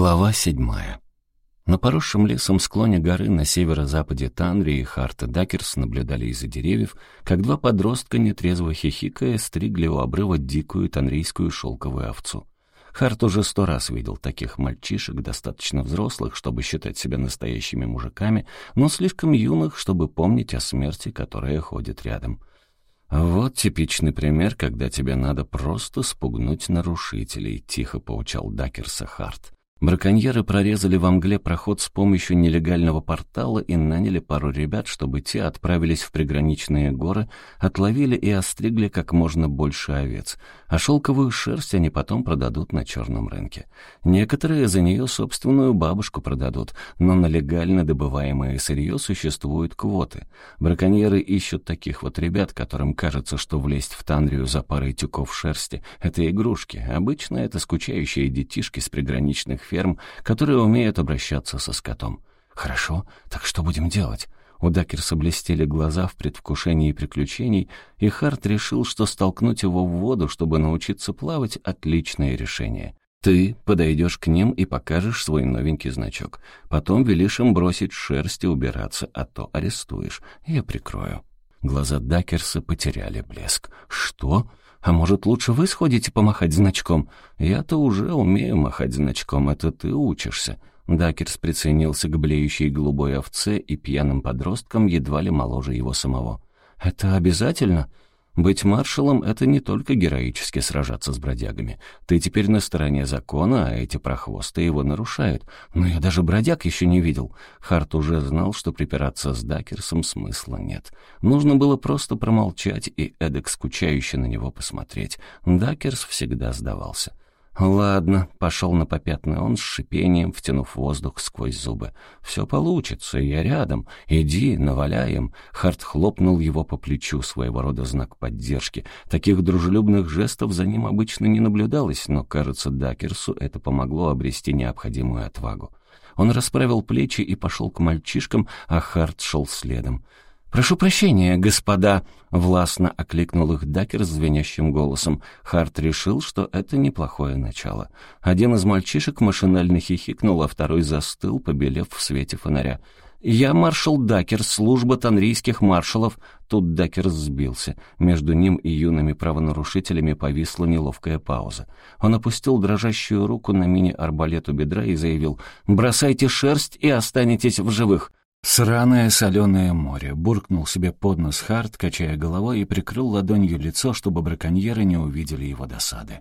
Глава седьмая. На поросшем лесом склоне горы на северо-западе Танри и Харта Дакерс наблюдали из-за деревьев, как два подростка, нетрезво хихикая, стригли у обрыва дикую танрийскую шелковую овцу. Харт уже сто раз видел таких мальчишек, достаточно взрослых, чтобы считать себя настоящими мужиками, но слишком юных, чтобы помнить о смерти, которая ходит рядом. «Вот типичный пример, когда тебе надо просто спугнуть нарушителей», — тихо поучал Дакерса Харт. Браконьеры прорезали во мгле проход с помощью нелегального портала и наняли пару ребят, чтобы те отправились в приграничные горы, отловили и остригли как можно больше овец, а шелковую шерсть они потом продадут на черном рынке. Некоторые за нее собственную бабушку продадут, но на легально добываемое сырье существуют квоты. Браконьеры ищут таких вот ребят, которым кажется, что влезть в Танрию за парой тюков шерсти — это игрушки. Обычно это скучающие детишки с приграничных ферм, которые умеют обращаться со скотом. «Хорошо, так что будем делать?» У Дакерса блестели глаза в предвкушении приключений, и Харт решил, что столкнуть его в воду, чтобы научиться плавать, — отличное решение. Ты подойдешь к ним и покажешь свой новенький значок. Потом велишь им бросить шерсть и убираться, а то арестуешь. Я прикрою. Глаза Дакерса потеряли блеск. «Что? А может, лучше вы сходите помахать значком? Я-то уже умею махать значком, это ты учишься». Дакерс приценился к блеющей голубой овце и пьяным подросткам едва ли моложе его самого. «Это обязательно?» Быть маршалом — это не только героически сражаться с бродягами. Ты теперь на стороне закона, а эти прохвосты его нарушают. Но я даже бродяг еще не видел. Харт уже знал, что припираться с Дакерсом смысла нет. Нужно было просто промолчать и эдак скучающе на него посмотреть. Дакерс всегда сдавался. «Ладно», — пошел на попятный он с шипением, втянув воздух сквозь зубы. «Все получится, я рядом. Иди, наваляем». Харт хлопнул его по плечу, своего рода знак поддержки. Таких дружелюбных жестов за ним обычно не наблюдалось, но, кажется, Дакерсу это помогло обрести необходимую отвагу. Он расправил плечи и пошел к мальчишкам, а Харт шел следом. «Прошу прощения, господа!» — властно окликнул их Дакер звенящим голосом. Харт решил, что это неплохое начало. Один из мальчишек машинально хихикнул, а второй застыл, побелев в свете фонаря. «Я маршал Дакер, служба танрийских маршалов». Тут Дакер сбился. Между ним и юными правонарушителями повисла неловкая пауза. Он опустил дрожащую руку на мини-арбалет у бедра и заявил «Бросайте шерсть и останетесь в живых». «Сраное соленое море», — буркнул себе под нос Харт, качая головой и прикрыл ладонью лицо, чтобы браконьеры не увидели его досады.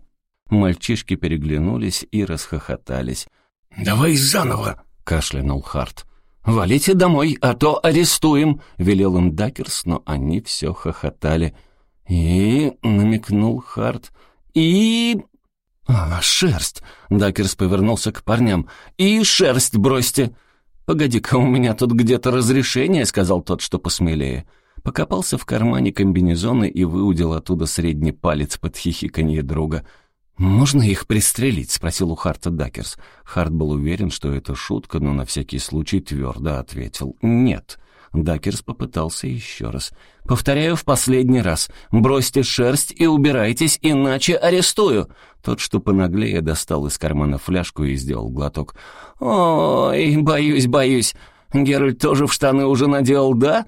Мальчишки переглянулись и расхохотались. «Давай заново!» — кашлянул Харт. «Валите домой, а то арестуем!» — велел им Дакерс, но они все хохотали. «И...» — намекнул Харт. «И...» «А, шерсть!» — Дакерс повернулся к парням. «И шерсть бросьте!» «Погоди-ка, у меня тут где-то разрешение», — сказал тот, что посмелее. Покопался в кармане комбинезона и выудил оттуда средний палец под хихиканье друга. «Можно их пристрелить?» — спросил у Харта Дакерс. Харт был уверен, что это шутка, но на всякий случай твердо ответил «нет». Дакерс попытался еще раз. «Повторяю в последний раз. Бросьте шерсть и убирайтесь, иначе арестую!» Тот, что понаглее, достал из кармана фляжку и сделал глоток. «Ой, боюсь, боюсь. Геральт тоже в штаны уже наделал, да?»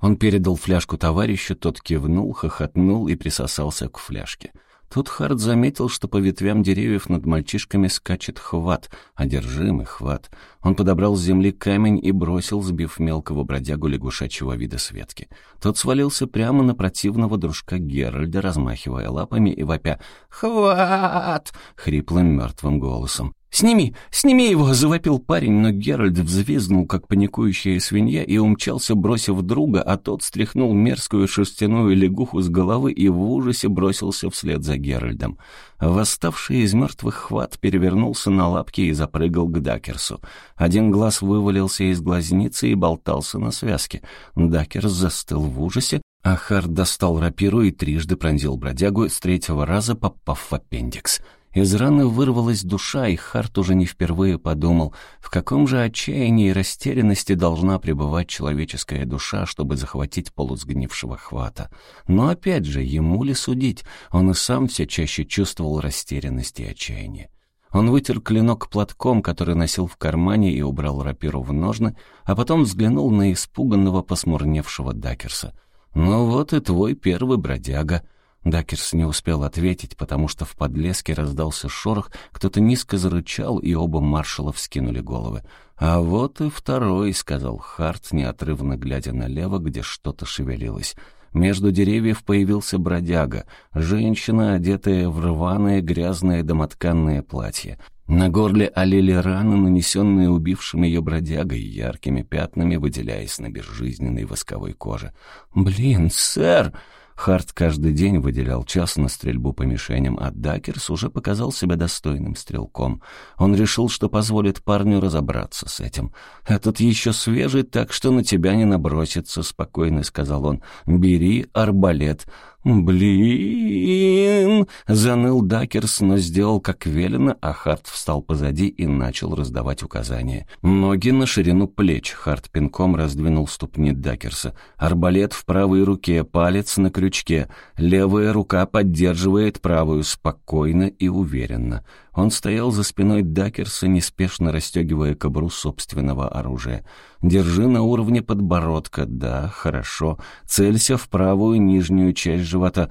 Он передал фляжку товарищу, тот кивнул, хохотнул и присосался к фляжке. Тут Харт заметил, что по ветвям деревьев над мальчишками скачет хват, одержимый хват. Он подобрал с земли камень и бросил, сбив мелкого бродягу лягушачьего вида светки. Тот свалился прямо на противного дружка Геральда, размахивая лапами и вопя «Хват!» хриплым мертвым голосом. «Сними! Сними его!» — завопил парень, но Геральт взвизгнул, как паникующая свинья, и умчался, бросив друга, а тот стряхнул мерзкую шерстяную лягуху с головы и в ужасе бросился вслед за Геральдом. Восставший из мертвых хват перевернулся на лапки и запрыгал к Дакерсу. Один глаз вывалился из глазницы и болтался на связке. Дакерс застыл в ужасе, а Хард достал рапиру и трижды пронзил бродягу, с третьего раза попав в аппендикс — из раны вырвалась душа, и Харт уже не впервые подумал, в каком же отчаянии и растерянности должна пребывать человеческая душа, чтобы захватить полусгнившего хвата. Но опять же, ему ли судить? Он и сам все чаще чувствовал растерянность и отчаяние. Он вытер клинок платком, который носил в кармане, и убрал рапиру в ножны, а потом взглянул на испуганного, посмурневшего Дакерса. «Ну вот и твой первый бродяга». Дакерс не успел ответить, потому что в подлеске раздался шорох, кто-то низко зарычал, и оба маршала вскинули головы. «А вот и второй», — сказал Харт, неотрывно глядя налево, где что-то шевелилось. Между деревьев появился бродяга, женщина, одетая в рваное грязное домотканное платье. На горле олели раны, нанесенные убившим ее бродягой, яркими пятнами выделяясь на безжизненной восковой коже. «Блин, сэр!» Харт каждый день выделял час на стрельбу по мишеням, а Дакерс уже показал себя достойным стрелком. Он решил, что позволит парню разобраться с этим. «Этот еще свежий, так что на тебя не набросится», — спокойно сказал он. «Бери арбалет». «Блин!» — заныл Дакерс, но сделал как велено, а Харт встал позади и начал раздавать указания. Ноги на ширину плеч. Харт пинком раздвинул ступни Дакерса. Арбалет в правой руке, палец на крючке. Левая рука поддерживает правую спокойно и уверенно. Он стоял за спиной Дакерса, неспешно расстегивая кобру собственного оружия. «Держи на уровне подбородка, да, хорошо. Целься в правую нижнюю часть живота».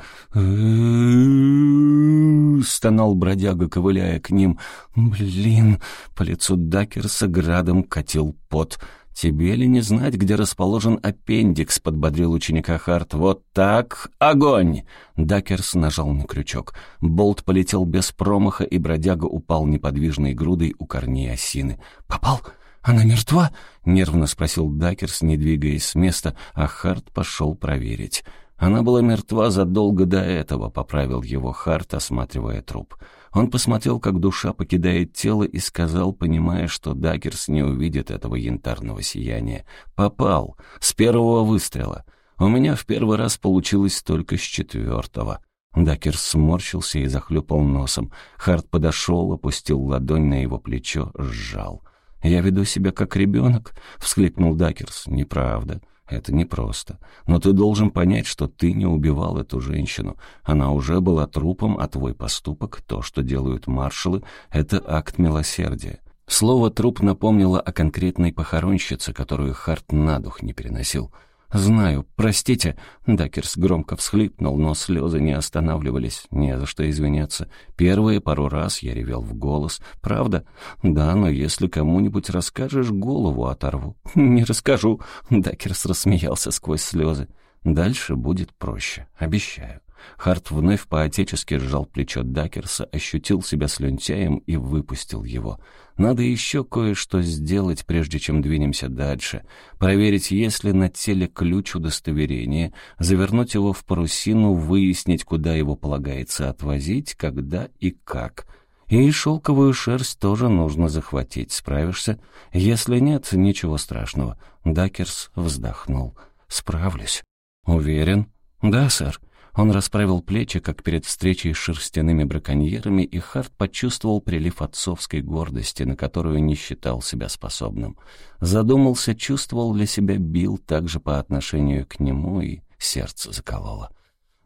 стонал бродяга, ковыляя к ним. «Блин!» — по лицу Дакерса градом катил пот. «Тебе ли не знать, где расположен аппендикс?» — подбодрил ученика Харт. «Вот так! Огонь!» Дакерс нажал на крючок. Болт полетел без промаха, и бродяга упал неподвижной грудой у корней осины. «Попал? Она мертва?» — нервно спросил Дакерс, не двигаясь с места, а Харт пошел проверить. «Она была мертва задолго до этого», — поправил его Харт, осматривая труп. Он посмотрел, как душа покидает тело, и сказал, понимая, что Дакерс не увидит этого янтарного сияния. «Попал! С первого выстрела! У меня в первый раз получилось только с четвертого». Дакерс сморщился и захлюпал носом. Харт подошел, опустил ладонь на его плечо, сжал. «Я веду себя как ребенок», — всхлипнул Дакерс. «Неправда. Это непросто. Но ты должен понять, что ты не убивал эту женщину. Она уже была трупом, а твой поступок, то, что делают маршалы, это акт милосердия. Слово «труп» напомнило о конкретной похоронщице, которую Харт на дух не переносил — «Знаю, простите». Дакерс громко всхлипнул, но слезы не останавливались. Не за что извиняться. Первые пару раз я ревел в голос. «Правда?» «Да, но если кому-нибудь расскажешь, голову оторву». «Не расскажу». Дакерс рассмеялся сквозь слезы. «Дальше будет проще, обещаю». Харт вновь по-отечески сжал плечо Дакерса, ощутил себя слюнтяем и выпустил его. Надо еще кое-что сделать, прежде чем двинемся дальше. Проверить, есть ли на теле ключ удостоверения, завернуть его в парусину, выяснить, куда его полагается отвозить, когда и как. И шелковую шерсть тоже нужно захватить. Справишься? Если нет, ничего страшного. Дакерс вздохнул. «Справлюсь». «Уверен?» «Да, сэр». Он расправил плечи, как перед встречей с шерстяными браконьерами, и Харт почувствовал прилив отцовской гордости, на которую не считал себя способным. Задумался, чувствовал ли себя Билл также по отношению к нему, и сердце закололо.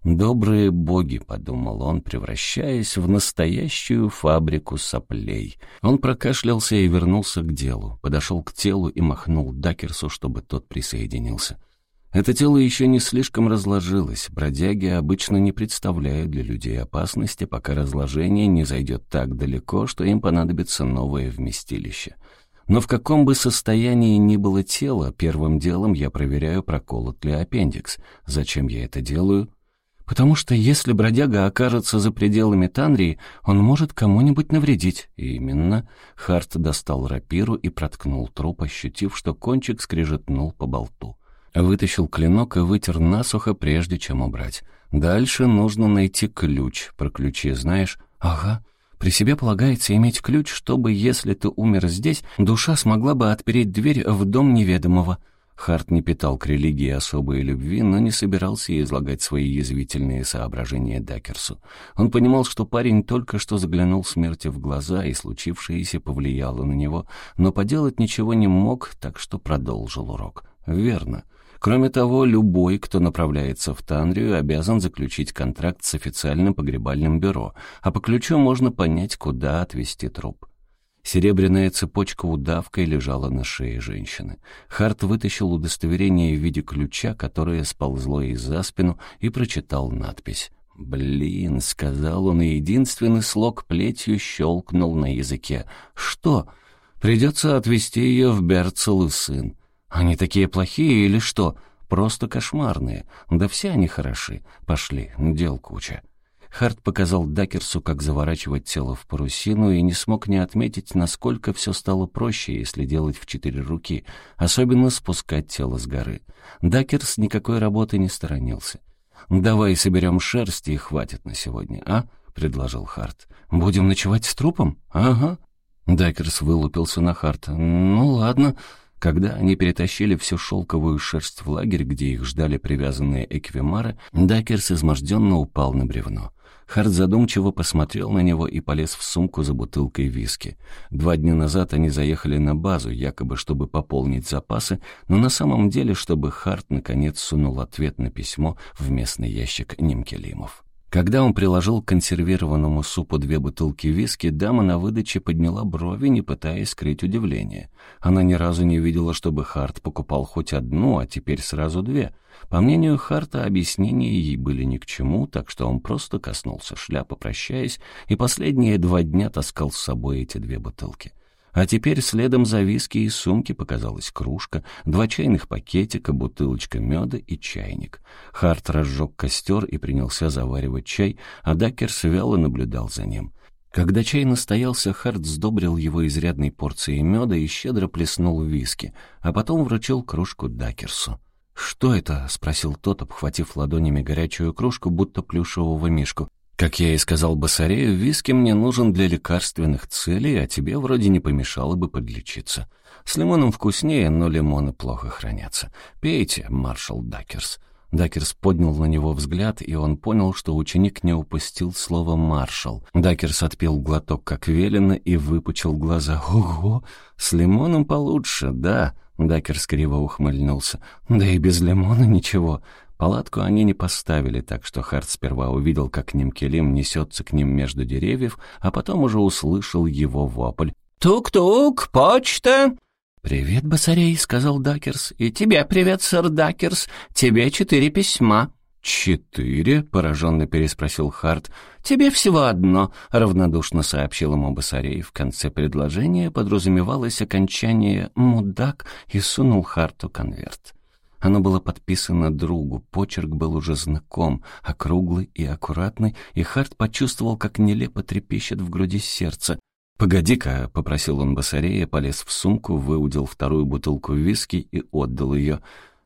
«Добрые боги», — подумал он, превращаясь в настоящую фабрику соплей. Он прокашлялся и вернулся к делу, подошел к телу и махнул Дакерсу, чтобы тот присоединился. Это тело еще не слишком разложилось. Бродяги обычно не представляют для людей опасности, пока разложение не зайдет так далеко, что им понадобится новое вместилище. Но в каком бы состоянии ни было тело, первым делом я проверяю, проколот ли аппендикс. Зачем я это делаю? Потому что если бродяга окажется за пределами Танрии, он может кому-нибудь навредить. И именно. Харт достал рапиру и проткнул труп, ощутив, что кончик скрежетнул по болту. Вытащил клинок и вытер насухо, прежде чем убрать. Дальше нужно найти ключ. Про ключи знаешь? Ага. При себе полагается иметь ключ, чтобы, если ты умер здесь, душа смогла бы отпереть дверь в дом неведомого. Харт не питал к религии особой любви, но не собирался излагать свои язвительные соображения Дакерсу. Он понимал, что парень только что заглянул смерти в глаза, и случившееся повлияло на него, но поделать ничего не мог, так что продолжил урок. Верно. Кроме того, любой, кто направляется в Танрию, обязан заключить контракт с официальным погребальным бюро, а по ключу можно понять, куда отвезти труп. Серебряная цепочка удавкой лежала на шее женщины. Харт вытащил удостоверение в виде ключа, которое сползло ей за спину, и прочитал надпись. «Блин», — сказал он, и единственный слог плетью щелкнул на языке. «Что? Придется отвезти ее в Берцел и сын. Они такие плохие или что? Просто кошмарные. Да все они хороши. Пошли, дел куча». Харт показал Дакерсу, как заворачивать тело в парусину, и не смог не отметить, насколько все стало проще, если делать в четыре руки, особенно спускать тело с горы. Дакерс никакой работы не сторонился. «Давай соберем шерсть и хватит на сегодня, а?» — предложил Харт. «Будем ночевать с трупом?» «Ага». Дакерс вылупился на Харта. «Ну ладно». Когда они перетащили всю шелковую шерсть в лагерь, где их ждали привязанные эквимары, Дакерс изможденно упал на бревно. Харт задумчиво посмотрел на него и полез в сумку за бутылкой виски. Два дня назад они заехали на базу, якобы чтобы пополнить запасы, но на самом деле, чтобы Харт наконец сунул ответ на письмо в местный ящик Нимкелимов. Когда он приложил к консервированному супу две бутылки виски, дама на выдаче подняла брови, не пытаясь скрыть удивление. Она ни разу не видела, чтобы Харт покупал хоть одну, а теперь сразу две. По мнению Харта, объяснения ей были ни к чему, так что он просто коснулся шляпы, прощаясь, и последние два дня таскал с собой эти две бутылки. А теперь следом за виски и сумки показалась кружка, два чайных пакетика, бутылочка меда и чайник. Харт разжег костер и принялся заваривать чай, а Дакерс вяло наблюдал за ним. Когда чай настоялся, Харт сдобрил его изрядной порцией меда и щедро плеснул виски, а потом вручил кружку Дакерсу. «Что это?» — спросил тот, обхватив ладонями горячую кружку, будто плюшевого мишку. Как я и сказал Басарею, виски мне нужен для лекарственных целей, а тебе вроде не помешало бы подлечиться. С лимоном вкуснее, но лимоны плохо хранятся. Пейте, маршал Дакерс». Дакерс поднял на него взгляд, и он понял, что ученик не упустил слово «маршал». Дакерс отпил глоток, как велено, и выпучил глаза. «Ого! С лимоном получше, да!» Дакерс криво ухмыльнулся. «Да и без лимона ничего. Палатку они не поставили, так что Харт сперва увидел, как нимкилим несется к ним между деревьев, а потом уже услышал его вопль. «Тук-тук, почта!» «Привет, Басарей», — сказал Дакерс. «И тебе привет, сэр Дакерс. Тебе четыре письма». «Четыре?» — пораженно переспросил Харт. «Тебе всего одно», — равнодушно сообщил ему Басарей. В конце предложения подразумевалось окончание «мудак» и сунул Харту конверт. Оно было подписано другу, почерк был уже знаком, округлый и аккуратный, и Харт почувствовал, как нелепо трепещет в груди сердце. «Погоди-ка», — попросил он Басарея, полез в сумку, выудил вторую бутылку виски и отдал ее.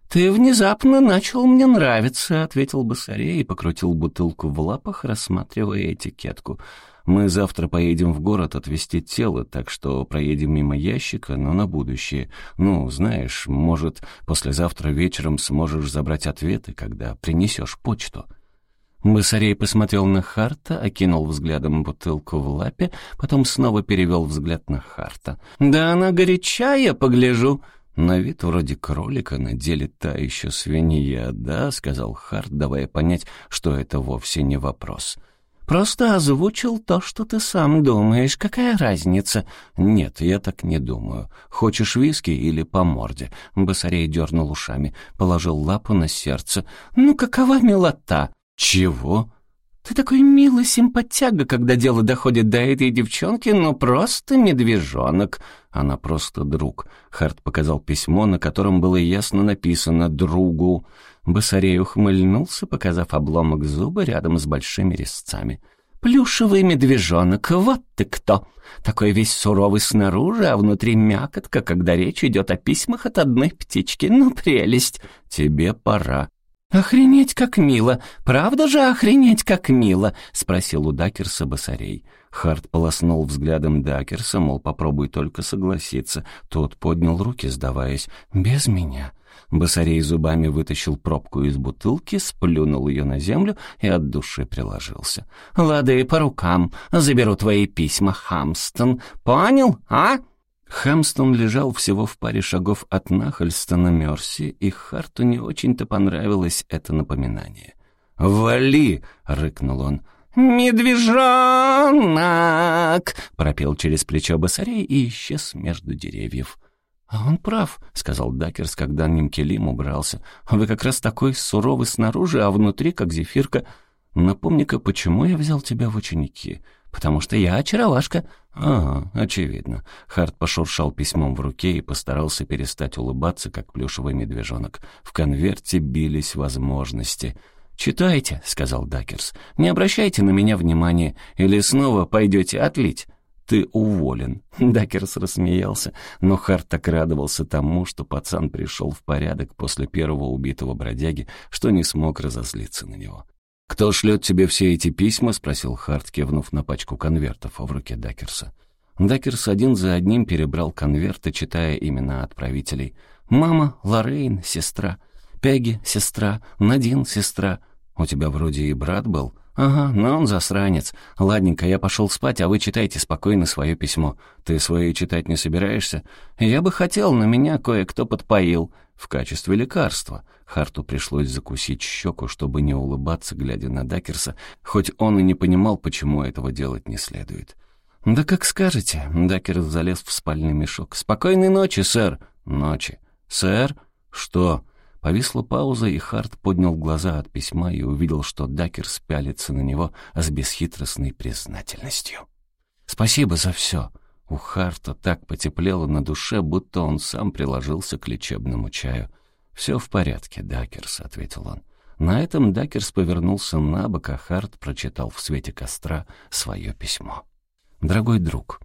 «Ты внезапно начал мне нравиться», — ответил Басарей и покрутил бутылку в лапах, рассматривая этикетку. Мы завтра поедем в город отвезти тело, так что проедем мимо ящика, но на будущее. Ну, знаешь, может, послезавтра вечером сможешь забрать ответы, когда принесешь почту». Басарей посмотрел на Харта, окинул взглядом бутылку в лапе, потом снова перевел взгляд на Харта. «Да она горячая, погляжу». «На вид вроде кролика, на деле та еще свинья, да?» — сказал Харт, давая понять, что это вовсе не вопрос. «Да». Просто озвучил то, что ты сам думаешь. Какая разница? Нет, я так не думаю. Хочешь виски или по морде? Басарей дернул ушами, положил лапу на сердце. Ну какова милота? Чего? Ты такой милый симпатяга, когда дело доходит до этой девчонки, но просто медвежонок. Она просто друг. Харт показал письмо, на котором было ясно написано «другу». Басарей ухмыльнулся, показав обломок зуба рядом с большими резцами. «Плюшевый медвежонок, вот ты кто! Такой весь суровый снаружи, а внутри мякотка, когда речь идет о письмах от одной птички. Ну, прелесть! Тебе пора!» «Охренеть, как мило! Правда же охренеть, как мило?» — спросил у Дакерса Басарей. Харт полоснул взглядом Дакерса, мол, попробуй только согласиться. Тот поднял руки, сдаваясь. «Без меня». Басарей зубами вытащил пробку из бутылки, сплюнул ее на землю и от души приложился. «Лады, по рукам. Заберу твои письма, Хамстон. Понял, а?» Хамстон лежал всего в паре шагов от Нахальстона Мерси, и Харту не очень-то понравилось это напоминание. «Вали!» — рыкнул он. «Медвежонок!» — пропел через плечо босарей и исчез между деревьев. «А он прав», — сказал Дакерс, когда Нимкелим убрался. «Вы как раз такой суровый снаружи, а внутри, как зефирка. Напомни-ка, почему я взял тебя в ученики?» «Потому что я очаровашка». «А, очевидно». Харт пошуршал письмом в руке и постарался перестать улыбаться, как плюшевый медвежонок. В конверте бились возможности. «Читайте», — сказал Дакерс. «Не обращайте на меня внимания, или снова пойдете отлить». «Ты уволен», — Дакерс рассмеялся, но Харт так радовался тому, что пацан пришел в порядок после первого убитого бродяги, что не смог разозлиться на него. «Кто шлет тебе все эти письма?» — спросил Харт, кивнув на пачку конвертов в руке Дакерса. Дакерс один за одним перебрал конверты, читая имена отправителей. «Мама, Лоррейн, сестра. Пегги, сестра. Надин, сестра. У тебя вроде и брат был?» «Ага, но он засранец. Ладненько, я пошел спать, а вы читайте спокойно свое письмо. Ты свое читать не собираешься? Я бы хотел, но меня кое-кто подпоил. В качестве лекарства». Харту пришлось закусить щеку, чтобы не улыбаться, глядя на Дакерса, хоть он и не понимал, почему этого делать не следует. «Да как скажете», — Дакерс залез в спальный мешок. «Спокойной ночи, сэр». «Ночи». «Сэр?» «Что?» Повисла пауза, и Харт поднял глаза от письма и увидел, что Дакерс пялится на него с бесхитростной признательностью. «Спасибо за все». У Харта так потеплело на душе, будто он сам приложился к лечебному чаю. «Все в порядке, Дакерс», — ответил он. На этом Дакерс повернулся на бок, а Харт прочитал в свете костра свое письмо. «Дорогой друг,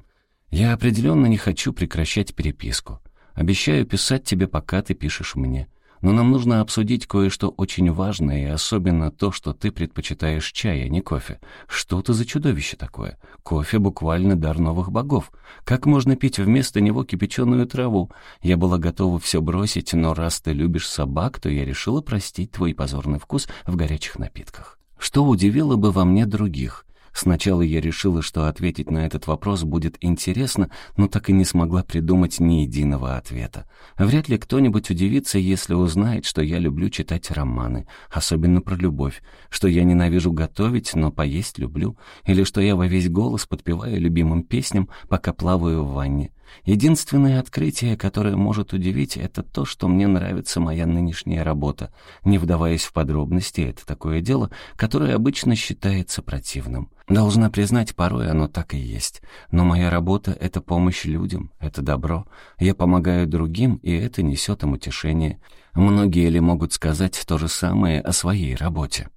я определенно не хочу прекращать переписку. Обещаю писать тебе, пока ты пишешь мне но нам нужно обсудить кое-что очень важное, и особенно то, что ты предпочитаешь чай, а не кофе. Что ты за чудовище такое? Кофе буквально дар новых богов. Как можно пить вместо него кипяченую траву? Я была готова все бросить, но раз ты любишь собак, то я решила простить твой позорный вкус в горячих напитках. Что удивило бы во мне других? Сначала я решила, что ответить на этот вопрос будет интересно, но так и не смогла придумать ни единого ответа. Вряд ли кто-нибудь удивится, если узнает, что я люблю читать романы, особенно про любовь, что я ненавижу готовить, но поесть люблю, или что я во весь голос подпеваю любимым песням, пока плаваю в ванне. Единственное открытие, которое может удивить, это то, что мне нравится моя нынешняя работа. Не вдаваясь в подробности, это такое дело, которое обычно считается противным. Должна признать, порой оно так и есть. Но моя работа — это помощь людям, это добро. Я помогаю другим, и это несет им утешение. Многие ли могут сказать то же самое о своей работе?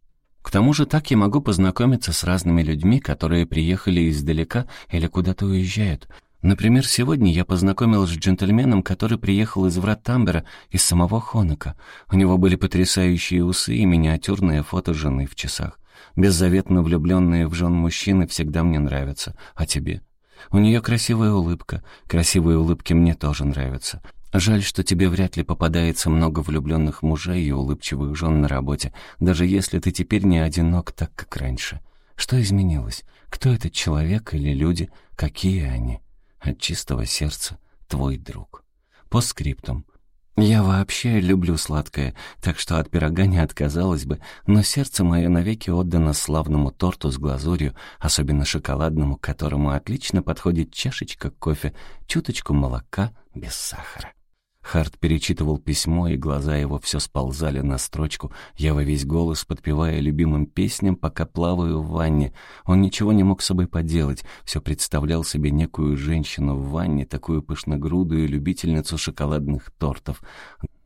К тому же так я могу познакомиться с разными людьми, которые приехали издалека или куда-то уезжают. Например, сегодня я познакомилась с джентльменом, который приехал из врат Тамбера, из самого Хонака. У него были потрясающие усы и миниатюрное фото жены в часах. Беззаветно влюбленные в жен мужчины всегда мне нравятся. А тебе? У нее красивая улыбка. Красивые улыбки мне тоже нравятся. Жаль, что тебе вряд ли попадается много влюбленных мужей и улыбчивых жен на работе, даже если ты теперь не одинок так, как раньше. Что изменилось? Кто этот человек или люди? Какие они?» От чистого сердца твой друг. По скриптум. Я вообще люблю сладкое, так что от пирога не отказалась бы, но сердце мое навеки отдано славному торту с глазурью, особенно шоколадному, которому отлично подходит чашечка кофе, чуточку молока без сахара. Харт перечитывал письмо, и глаза его все сползали на строчку. Я во весь голос, подпевая любимым песням, пока плаваю в ванне. Он ничего не мог с собой поделать, все представлял себе некую женщину в ванне, такую пышногрудую любительницу шоколадных тортов.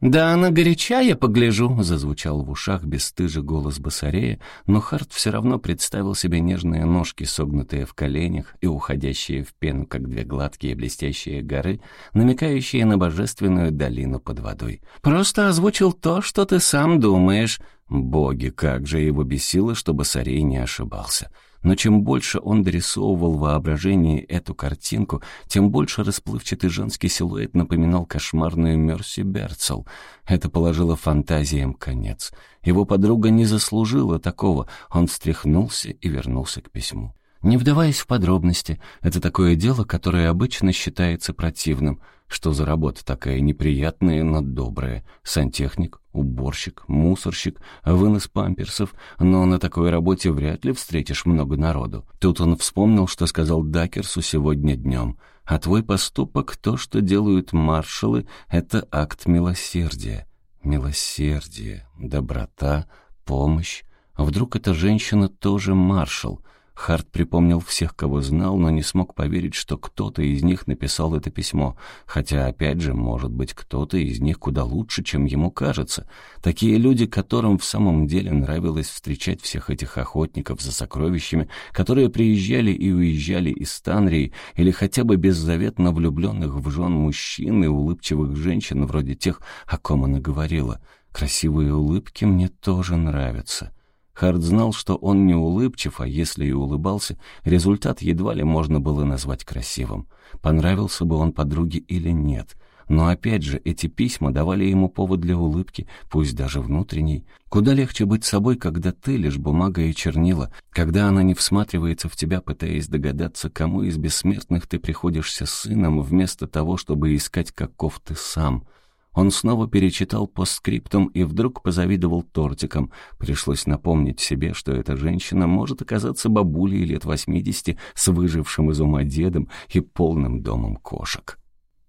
«Да она горяча, я погляжу», — зазвучал в ушах бесстыжий голос басарея, но Харт все равно представил себе нежные ножки, согнутые в коленях и уходящие в пену, как две гладкие блестящие горы, намекающие на божественную долину под водой. «Просто озвучил то, что ты сам думаешь». Боги, как же его бесило, что басарей не ошибался. Но чем больше он дорисовывал в воображении эту картинку, тем больше расплывчатый женский силуэт напоминал кошмарную Мерси Берцел. Это положило фантазиям конец. Его подруга не заслужила такого. Он встряхнулся и вернулся к письму. Не вдаваясь в подробности, это такое дело, которое обычно считается противным. Что за работа такая неприятная, но добрая? Сантехник, уборщик, мусорщик, вынос памперсов. Но на такой работе вряд ли встретишь много народу. Тут он вспомнил, что сказал Дакерсу сегодня днем. А твой поступок, то, что делают маршалы, это акт милосердия. Милосердие, доброта, помощь. Вдруг эта женщина тоже маршал — Харт припомнил всех, кого знал, но не смог поверить, что кто-то из них написал это письмо. Хотя, опять же, может быть, кто-то из них куда лучше, чем ему кажется. Такие люди, которым в самом деле нравилось встречать всех этих охотников за сокровищами, которые приезжали и уезжали из Танрии, или хотя бы беззаветно влюбленных в жен мужчин и улыбчивых женщин, вроде тех, о ком она говорила. «Красивые улыбки мне тоже нравятся». Харт знал, что он не улыбчив, а если и улыбался, результат едва ли можно было назвать красивым. Понравился бы он подруге или нет. Но опять же, эти письма давали ему повод для улыбки, пусть даже внутренней. Куда легче быть собой, когда ты лишь бумага и чернила, когда она не всматривается в тебя, пытаясь догадаться, кому из бессмертных ты приходишься сыном, вместо того, чтобы искать, каков ты сам — он снова перечитал постскриптум и вдруг позавидовал тортикам. Пришлось напомнить себе, что эта женщина может оказаться бабулей лет восьмидесяти с выжившим из ума дедом и полным домом кошек.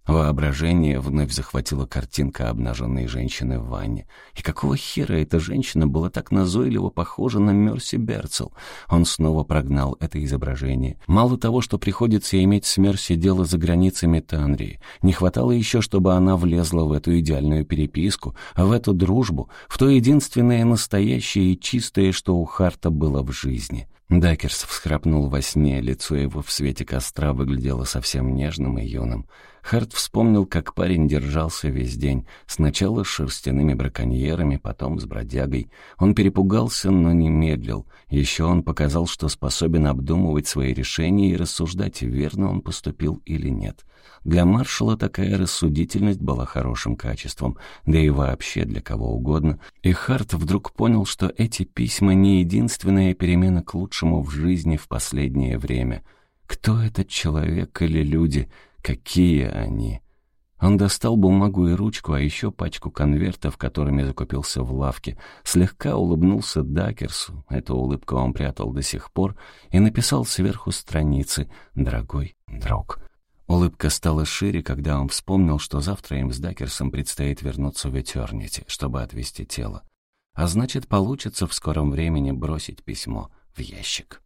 Воображение вновь захватила картинка обнаженной женщины в ванне. И какого хера эта женщина была так назойливо похожа на Мерси Берцел? Он снова прогнал это изображение. Мало того, что приходится иметь с Мерси дело за границами Танрии, не хватало еще, чтобы она влезла в эту идеальную переписку, в эту дружбу, в то единственное настоящее и чистое, что у Харта было в жизни. Дакерс всхрапнул во сне, лицо его в свете костра выглядело совсем нежным и юным. Харт вспомнил, как парень держался весь день, сначала с шерстяными браконьерами, потом с бродягой. Он перепугался, но не медлил. Еще он показал, что способен обдумывать свои решения и рассуждать, верно он поступил или нет. Для маршала такая рассудительность была хорошим качеством, да и вообще для кого угодно. И Харт вдруг понял, что эти письма не единственная перемена к лучшему в жизни в последнее время. Кто этот человек или люди — Какие они! Он достал бумагу и ручку, а еще пачку конвертов, которыми закупился в лавке, слегка улыбнулся Дакерсу, эту улыбку он прятал до сих пор, и написал сверху страницы «Дорогой друг». Улыбка стала шире, когда он вспомнил, что завтра им с Дакерсом предстоит вернуться в Этернити, чтобы отвезти тело. А значит, получится в скором времени бросить письмо в ящик.